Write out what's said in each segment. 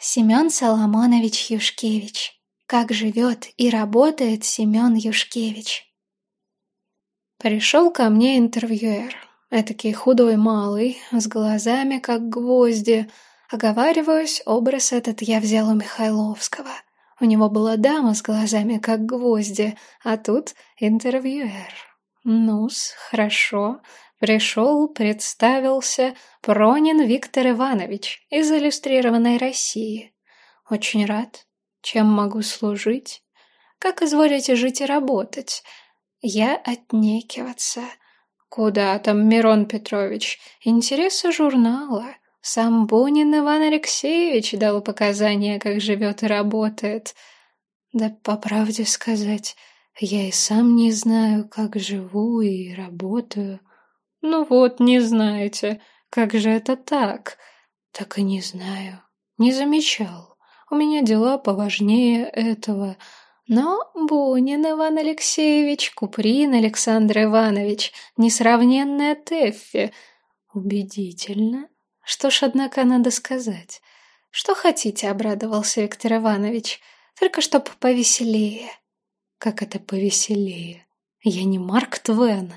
Семен Соломонович Юшкевич. Как живет и работает Семен Юшкевич. Пришел ко мне интервьюер. Этакий худой малый, с глазами как гвозди. Оговариваюсь, образ этот я взял у Михайловского. У него была дама с глазами как гвозди, а тут интервьюер. «Ну-с, хорошо. Пришел, представился. Пронин Виктор Иванович из иллюстрированной России. Очень рад. Чем могу служить? Как изволите жить и работать? Я отнекиваться. Куда там, Мирон Петрович? Интересы журнала». Сам Бунин Иван Алексеевич дал показания, как живет и работает. Да по правде сказать, я и сам не знаю, как живу и работаю. Ну вот, не знаете, как же это так? Так и не знаю. Не замечал. У меня дела поважнее этого. Но Бунин Иван Алексеевич, Куприн Александр Иванович, несравненная Теффи. Убедительно. Что ж, однако, надо сказать. Что хотите, обрадовался Виктор Иванович. Только чтоб повеселее как это повеселее. Я не Марк Твен,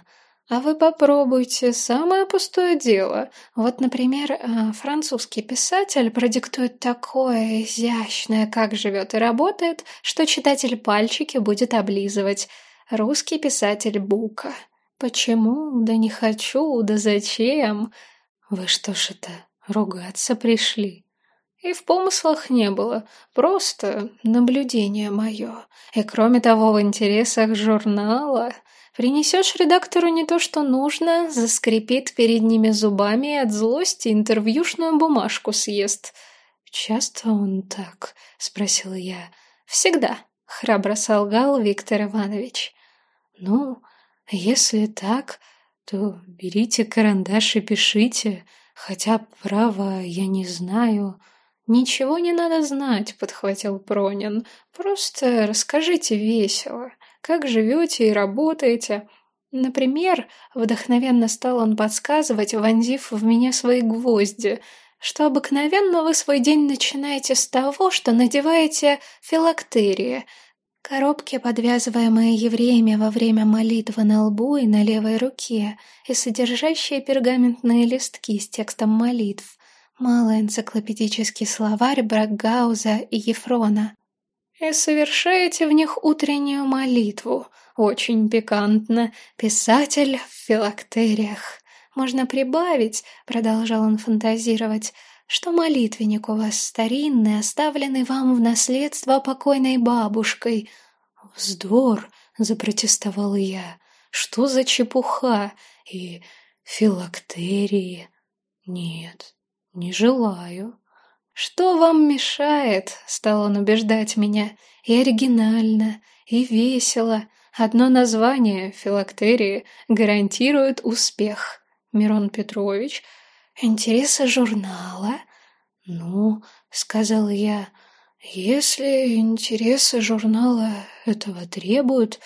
а вы попробуйте, самое пустое дело. Вот, например, а, французский писатель продиктует такое изящное, как живет и работает, что читатель пальчики будет облизывать. Русский писатель Бука. Почему? Да не хочу, да зачем? Вы что ж это, ругаться пришли? И в помыслах не было, просто наблюдение мое. И кроме того, в интересах журнала. Принесешь редактору не то, что нужно, заскрипит перед ними зубами и от злости интервьюшную бумажку съест. «Часто он так?» — спросила я. «Всегда», — храбро солгал Виктор Иванович. «Ну, если так, то берите карандаш и пишите, хотя, право, я не знаю...» «Ничего не надо знать», — подхватил Пронин. «Просто расскажите весело, как живете и работаете». Например, вдохновенно стал он подсказывать, вонзив в меня свои гвозди, что обыкновенно вы свой день начинаете с того, что надеваете филактерии, коробки, подвязываемые евреями во время молитвы на лбу и на левой руке, и содержащие пергаментные листки с текстом молитв, малый энциклопедический словарь Брагауза и Ефрона и совершаете в них утреннюю молитву. Очень пикантно. Писатель в филактериях. Можно прибавить, продолжал он фантазировать, что молитвенник у вас старинный, оставленный вам в наследство покойной бабушкой. Вздор, запротестовал Не желаю. «Что вам мешает?» — стал он убеждать меня. «И оригинально, и весело. Одно название филактерии гарантирует успех. Мирон Петрович, интересы журнала?» «Ну», — сказал я, — «если интересы журнала этого требуют,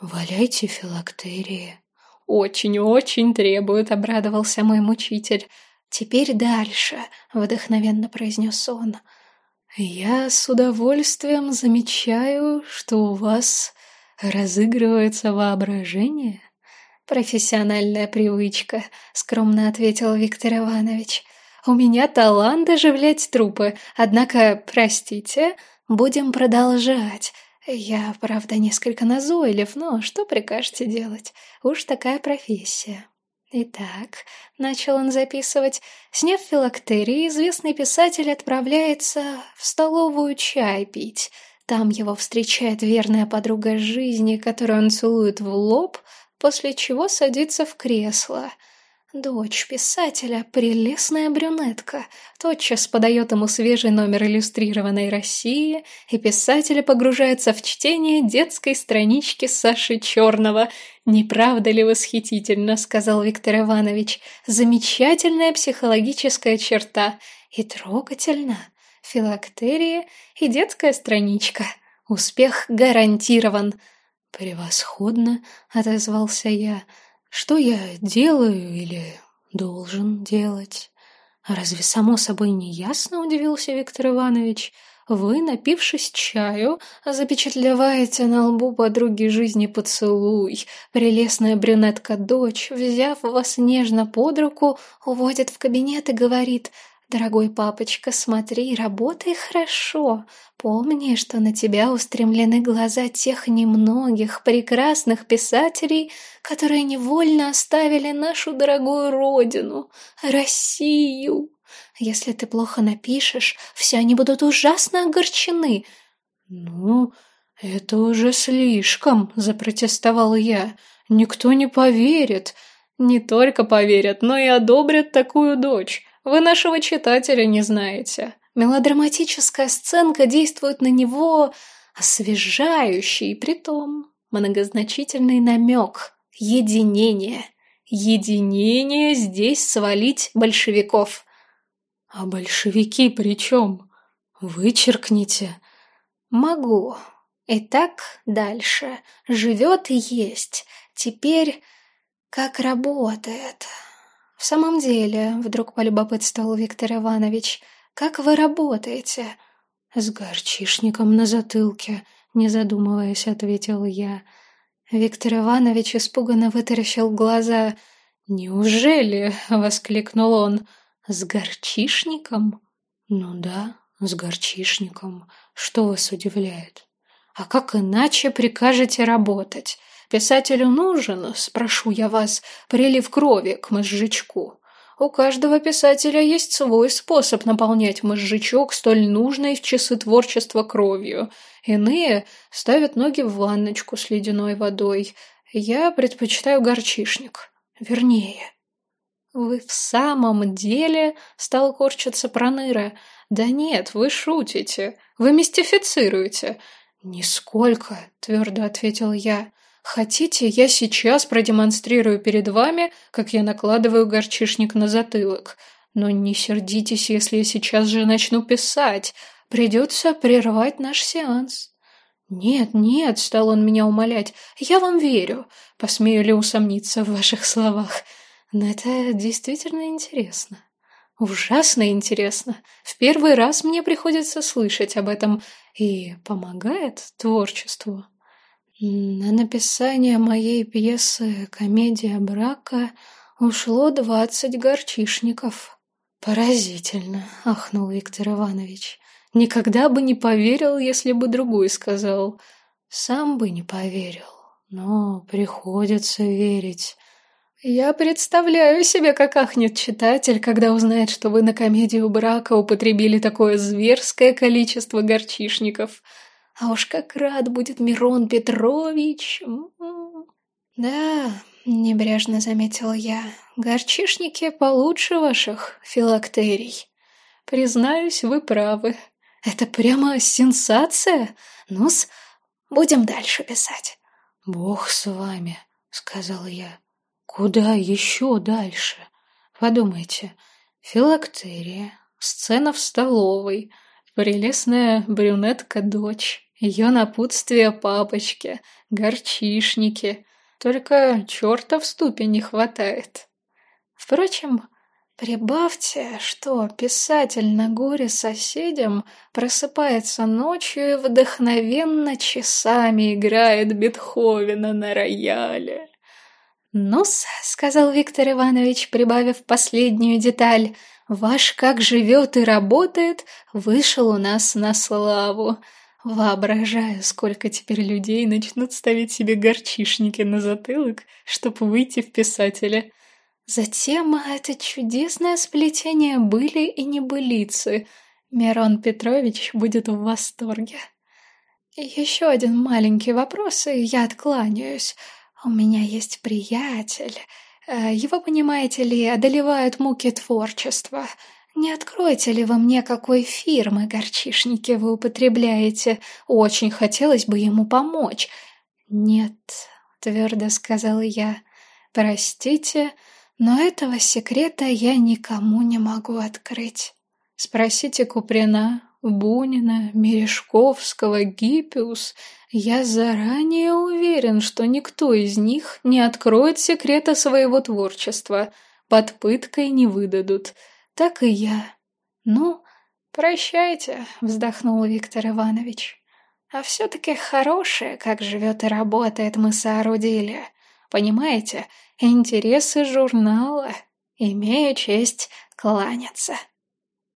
валяйте филактерии». «Очень-очень требует», требуют. обрадовался мой мучитель. Теперь дальше, вдохновенно произнес он. Я с удовольствием замечаю, что у вас разыгрывается воображение. Профессиональная привычка, скромно ответил Виктор Иванович. У меня талант оживлять трупы, однако, простите, будем продолжать. Я, правда, несколько назойлив, но что прикажете делать? Уж такая профессия. Итак, начал он записывать, сняв филактерии, известный писатель отправляется в столовую чай пить. Там его встречает верная подруга жизни, которую он целует в лоб, после чего садится в кресло – Дочь писателя, прелестная брюнетка, тотчас подает ему свежий номер иллюстрированной России, и писатель погружается в чтение детской странички Саши Черного. «Не правда ли восхитительно?» — сказал Виктор Иванович. «Замечательная психологическая черта. И трогательно. Филактерия и детская страничка. Успех гарантирован». «Превосходно!» — отозвался я. «Превосходно!» Что я делаю или должен делать? Разве само собой не ясно, удивился Виктор Иванович? Вы, напившись чаю, запечатлеваете на лбу подруги жизни поцелуй. Прелестная брюнетка-дочь, взяв вас нежно под руку, уводит в кабинет и говорит «Дорогой папочка, смотри, работай хорошо. Помни, что на тебя устремлены глаза тех немногих прекрасных писателей, которые невольно оставили нашу дорогую родину, Россию». Если ты плохо напишешь, все они будут ужасно огорчены. Ну, это уже слишком, запротестовал я. Никто не поверит. Не только поверят, но и одобрят такую дочь. Вы нашего читателя не знаете. Мелодраматическая сценка действует на него освежающий, притом многозначительный намек, единение. Единение здесь свалить большевиков. А большевики при чем? Вычеркните. Могу. И так дальше. Живет и есть. Теперь как работает. «В самом деле», — вдруг полюбопытствовал Виктор Иванович, — «как вы работаете?» «С горчишником на затылке», — не задумываясь, ответил я. Виктор Иванович испуганно вытаращил глаза. «Неужели?» — воскликнул он. «С горчишником?» «Ну да, с горчишником. Что вас удивляет?» «А как иначе прикажете работать? Писателю нужен, спрошу я вас, прилив крови к мозжечку. У каждого писателя есть свой способ наполнять мозжечок столь нужной в часы творчества кровью. Иные ставят ноги в ванночку с ледяной водой. Я предпочитаю горчишник. Вернее. «Вы в самом деле?» — стал корчиться Проныра. «Да нет, вы шутите. Вы мистифицируете». «Нисколько», — твердо ответил я. Хотите, я сейчас продемонстрирую перед вами, как я накладываю горчишник на затылок. Но не сердитесь, если я сейчас же начну писать. Придется прервать наш сеанс. «Нет, нет», — стал он меня умолять, — «я вам верю. Посмею ли усомниться в ваших словах? Но это действительно интересно». Ужасно интересно. В первый раз мне приходится слышать об этом и помогает творчеству. На написание моей пьесы «Комедия брака» ушло двадцать горчишников. Поразительно, ахнул Виктор Иванович. Никогда бы не поверил, если бы другой сказал. Сам бы не поверил, но приходится верить. Я представляю себе, как ахнет читатель, когда узнает, что вы на комедию брака употребили такое зверское количество горчишников. А уж как рад будет Мирон Петрович! М-м. Да, небрежно заметил я, горчишники получше ваших филактерий. Признаюсь, вы правы. Это прямо сенсация. Ну-с, будем дальше писать. Бог с вами, сказал я. Куда еще дальше? Подумайте, филактерия, сцена в столовой, прелестная брюнетка-дочь. ее напутствие папочке, горчишники. Только черта в ступе не хватает. Впрочем, прибавьте, что писатель на горе соседям просыпается ночью и вдохновенно часами играет Бетховена на рояле. «Ну-с», — сказал Виктор Иванович, прибавив последнюю деталь, «ваш как живет и работает, вышел у нас на славу. Воображаю, сколько теперь людей начнут ставить себе горчишники на затылок, чтобы выйти в писателя. Затем это чудесное сплетение были и небылицы. Мирон Петрович будет в восторге. Еще один маленький вопрос, и я откланяюсь. У меня есть приятель. Э, его, понимаете ли, одолевают муки творчества — Не откроете ли вы мне, какой фирмы горчишники вы употребляете? Очень хотелось бы ему помочь». «Нет», — твердо сказала я, — «простите, но этого секрета я никому не могу открыть. Спросите Куприна, Бунина, Мережковского, Гиппиус. Я заранее уверен, что никто из них не откроет секрета своего творчества. Под пыткой не выдадут. так и я. Ну, прощайте, вздохнул Виктор Иванович. А все-таки хорошее, как живет и работает, мы соорудили. Понимаете, интересы журнала, имею честь кланяться.